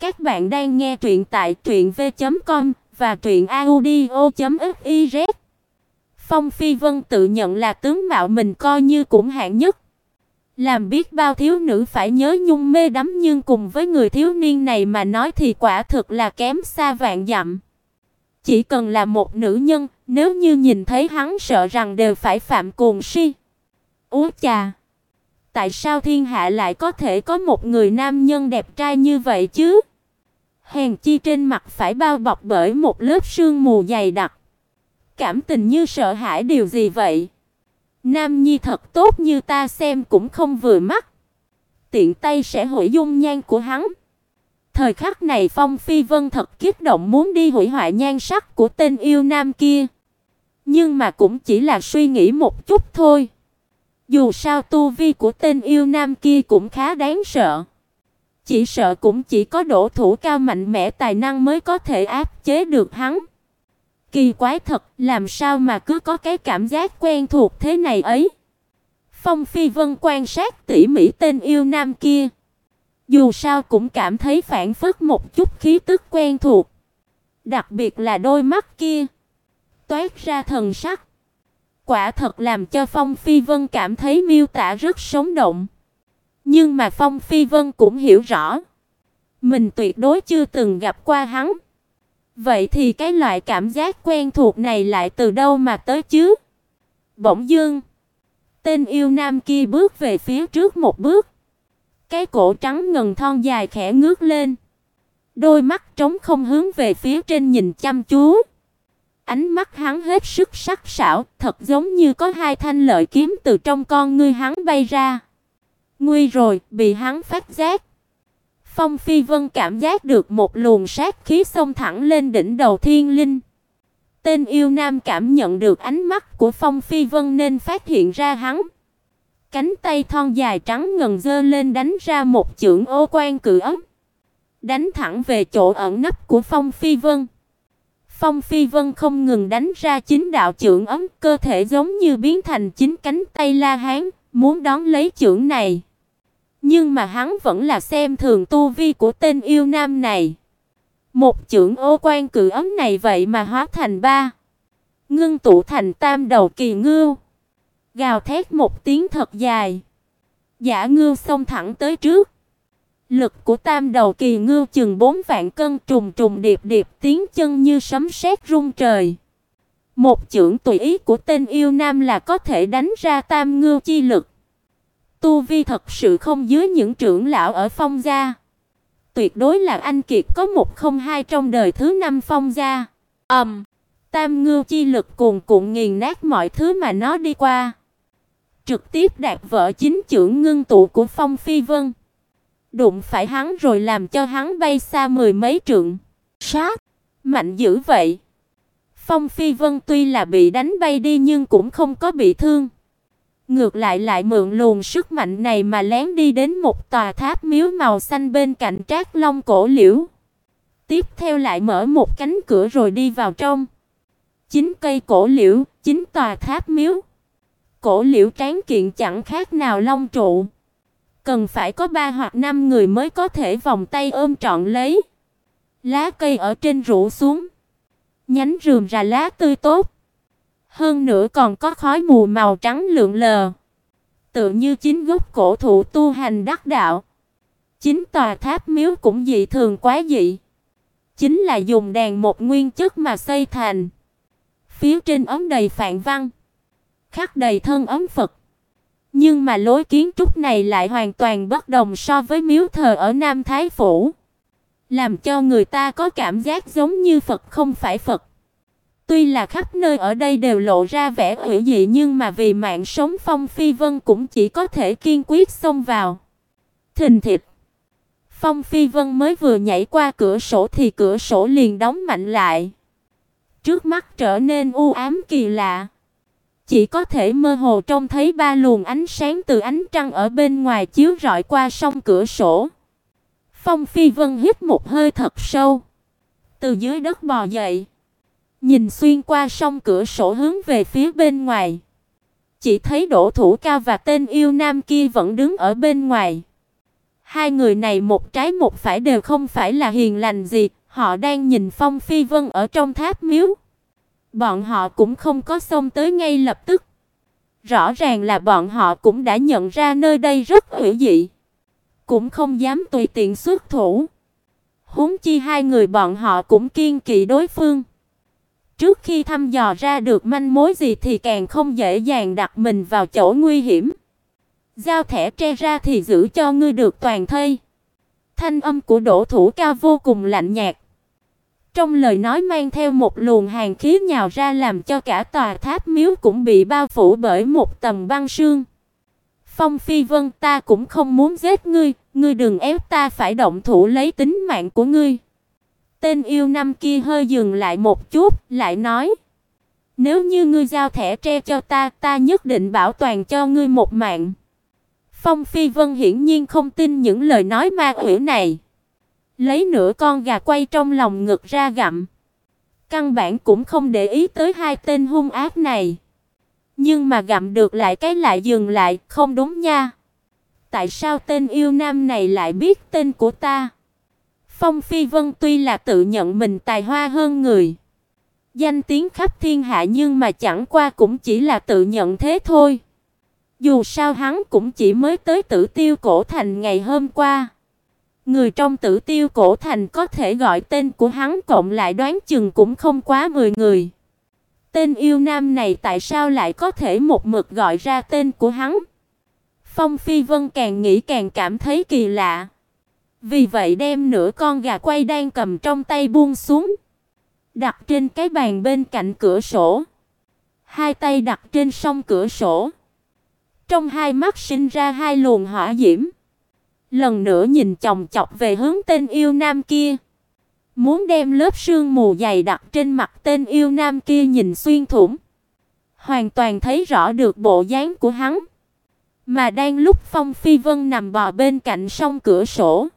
Các bạn đang nghe truyện tại truyệnv.com và truyệnaudio.fiz. Phong Phi Vân tự nhận là tướng mạo mình coi như cũng hạng nhất. Làm biết bao thiếu nữ phải nhớ nhung mê đắm nhưng cùng với người thiếu niên này mà nói thì quả thực là kém xa vạn dặm. Chỉ cần là một nữ nhân, nếu như nhìn thấy hắn sợ rằng đều phải phạm cuồng si. Úa chà! Tại sao thiên hạ lại có thể có một người nam nhân đẹp trai như vậy chứ? Hèn chi trên mặt phải bao bọc bởi một lớp sương mù dày đặc. Cảm tình như sợ hãi điều gì vậy? Nam nhi thật tốt như ta xem cũng không vừa mắt. Tiện tay sẽ hủy dung nhan của hắn. Thời khắc này Phong Phi Vân thật kích động muốn đi hủy hoại nhan sắc của tên yêu nam kia. Nhưng mà cũng chỉ là suy nghĩ một chút thôi. Dù sao tu vi của tên yêu nam kia cũng khá đáng sợ. Chỉ sợ cũng chỉ có đổ thủ cao mạnh mẽ tài năng mới có thể áp chế được hắn. Kỳ quái thật, làm sao mà cứ có cái cảm giác quen thuộc thế này ấy. Phong Phi Vân quan sát tỉ mỉ tên yêu nam kia. Dù sao cũng cảm thấy phản phất một chút khí tức quen thuộc. Đặc biệt là đôi mắt kia. Toát ra thần sắc. Quả thật làm cho Phong Phi Vân cảm thấy miêu tả rất sống động. Nhưng mà Phong Phi Vân cũng hiểu rõ, mình tuyệt đối chưa từng gặp qua hắn. Vậy thì cái loại cảm giác quen thuộc này lại từ đâu mà tới chứ? Bỗng dưng, tên yêu nam kia bước về phía trước một bước. Cái cổ trắng ngần thon dài khẽ ngước lên. Đôi mắt trống không hướng về phía trên nhìn chăm chú. Ánh mắt hắn hết sức sắc sảo, thật giống như có hai thanh lợi kiếm từ trong con ngươi hắn bay ra. Nguy rồi, bị hắn phát giác. Phong Phi Vân cảm giác được một luồng sát khí xông thẳng lên đỉnh đầu Thiên Linh. Tên yêu nam cảm nhận được ánh mắt của Phong Phi Vân nên phát hiện ra hắn. Cánh tay thon dài trắng ngần giơ lên đánh ra một chưởng ô quan cự ấm, đánh thẳng về chỗ ẩn nấp của Phong Phi Vân. Phong Phi Vân không ngừng đánh ra chính đạo chưởng ấm, cơ thể giống như biến thành chính cánh tay La Hán, muốn đón lấy chưởng này. Nhưng mà hắn vẫn là xem thường tu vi của tên yêu nam này. Một chưởng ô quan cự ấm này vậy mà hóa thành ba, ngưng tụ thành tam đầu kỳ ngưu. Gào thét một tiếng thật dài. Giả ngưu xông thẳng tới trước. Lực của tam đầu kỳ ngưu chừng 4 vạn cân trùng trùng điệp điệp tiếng chân như sấm sét rung trời. Một chưởng tùy ý của tên yêu nam là có thể đánh ra tam ngưu chi lực. Tu vi thật sự không dưới những trưởng lão ở Phong gia. Tuyệt đối là anh kiệt có một không hai trong đời thứ năm Phong gia. Ầm, um, Tam Ngưu chi lực cuồn cuộn nghiền nát mọi thứ mà nó đi qua, trực tiếp đạt vỡ chính trưởng ngưng tụ của Phong Phi Vân. Đụng phải hắn rồi làm cho hắn bay xa mười mấy trượng. Sát, mạnh dữ vậy. Phong Phi Vân tuy là bị đánh bay đi nhưng cũng không có bị thương. Ngược lại lại mượn luồng sức mạnh này mà lén đi đến một tòa tháp miếu màu xanh bên cạnh Trác Long cổ liễu. Tiếp theo lại mở một cánh cửa rồi đi vào trong. Chín cây cổ liễu, chín tòa tháp miếu. Cổ liễu tráng kiện chẳng khác nào long trụ. Cần phải có ba hoặc năm người mới có thể vòng tay ôm trọn lấy. Lá cây ở trên rủ xuống. Nhánh rườm rà lá tươi tốt. Hơn nữa còn có khói mù màu trắng lượn lờ. Tựa như chính gốc cổ thụ tu hành đắc đạo. Chính tòa tháp miếu cũng dị thường quá dị. Chính là dùng đàn một nguyên chất mà xây thành. Phía trên ấm đầy phạn văn, khắc đầy thân ấm Phật. Nhưng mà lối kiến trúc này lại hoàn toàn bất đồng so với miếu thờ ở Nam Thái phủ, làm cho người ta có cảm giác giống như Phật không phải Phật. Tuy là khắp nơi ở đây đều lộ ra vẻ ủy dị nhưng mà vì mạng sống Phong Phi Vân cũng chỉ có thể kiên quyết xông vào. Thình thịch. Phong Phi Vân mới vừa nhảy qua cửa sổ thì cửa sổ liền đóng mạnh lại. Trước mắt trở nên u ám kỳ lạ. Chỉ có thể mơ hồ trông thấy ba luồng ánh sáng từ ánh trăng ở bên ngoài chiếu rọi qua song cửa sổ. Phong Phi Vân hít một hơi thật sâu, từ dưới đất bò dậy. Nhìn xuyên qua song cửa sổ hướng về phía bên ngoài. Chỉ thấy Đỗ Thủ Cao và tên yêu nam kia vẫn đứng ở bên ngoài. Hai người này một trái một phải đều không phải là hiền lành gì, họ đang nhìn Phong Phi Vân ở trong tháp miếu. Bọn họ cũng không có xông tới ngay lập tức. Rõ ràng là bọn họ cũng đã nhận ra nơi đây rất hữu dị, cũng không dám tùy tiện xuất thủ. Huống chi hai người bọn họ cũng kiên kỵ đối phương. Trước khi thăm dò ra được manh mối gì thì càng không dễ dàng đặt mình vào chỗ nguy hiểm. Giao thẻ tre ra thì giữ cho ngươi được toàn thây. Thanh âm của Đỗ Thủ ca vô cùng lạnh nhạt. Trong lời nói mang theo một luồng hàn khí nhào ra làm cho cả tòa tháp miếu cũng bị bao phủ bởi một tầng băng sương. Phong Phi Vân, ta cũng không muốn giết ngươi, ngươi đừng ép ta phải động thủ lấy tính mạng của ngươi. Tên yêu năm kia hơi dừng lại một chút, lại nói: "Nếu như ngươi giao thẻ tre cho ta, ta nhất định bảo toàn cho ngươi một mạng." Phong Phi Vân hiển nhiên không tin những lời nói ma quỷ này. Lấy nửa con gà quay trong lòng ngực ra gặm. Căn bản cũng không để ý tới hai tên hung ác này. Nhưng mà gặm được lại cái lại dừng lại, không đúng nha. Tại sao tên yêu nam này lại biết tên của ta? Phong Phi Vân tuy là tự nhận mình tài hoa hơn người, danh tiếng khắp thiên hạ nhưng mà chẳng qua cũng chỉ là tự nhận thế thôi. Dù sao hắn cũng chỉ mới tới Tử Tiêu cổ thành ngày hôm qua. Người trong Tử Tiêu cổ thành có thể gọi tên của hắn cộng lại đoán chừng cũng không quá 10 người. Tên yêu nam này tại sao lại có thể một mực gọi ra tên của hắn? Phong Phi Vân càng nghĩ càng cảm thấy kỳ lạ. Vì vậy đem nửa con gà quay đang cầm trong tay buông xuống, đặt trên cái bàn bên cạnh cửa sổ. Hai tay đặt trên song cửa sổ. Trong hai mắt sinh ra hai luồng hỏa diễm. Lần nữa nhìn chòng chọc về hướng tên yêu nam kia. Muốn đem lớp sương mù dày đặc trên mặt tên yêu nam kia nhìn xuyên thủng. Hoàn toàn thấy rõ được bộ dáng của hắn. Mà đang lúc Phong Phi Vân nằm bò bên cạnh song cửa sổ,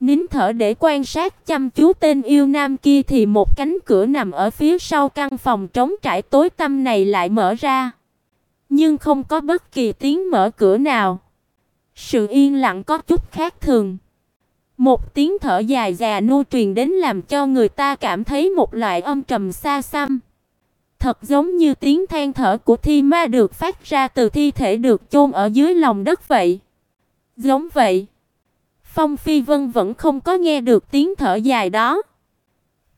nín thở để quan sát chăm chú tên yêu nam kia thì một cánh cửa nằm ở phía sau căn phòng trống trải tối tăm này lại mở ra. Nhưng không có bất kỳ tiếng mở cửa nào. Sự yên lặng có chút khác thường. Một tiếng thở dài già nô truyền đến làm cho người ta cảm thấy một loại âm trầm xa xăm. Thật giống như tiếng than thở của thi ma được phát ra từ thi thể được chôn ở dưới lòng đất vậy. Giống vậy. Phong Phi Vân vẫn không có nghe được tiếng thở dài đó.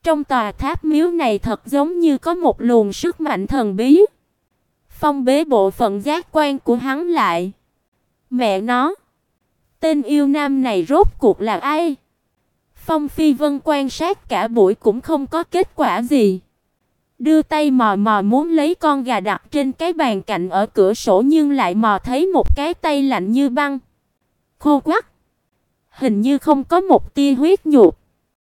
Trong tòa tháp miếu này thật giống như có một luồng sức mạnh thần bí. Phong bế bộ phận giác quan của hắn lại. Mẹ nó, tên yêu nam này rốt cuộc là ai? Phong Phi Vân quan sát cả buổi cũng không có kết quả gì. Đưa tay mò mò muốn lấy con gà đặt trên cái bàn cạnh ở cửa sổ nhưng lại mò thấy một cái tay lạnh như băng. Khô quắc. Hình như không có một tia huyết nhục.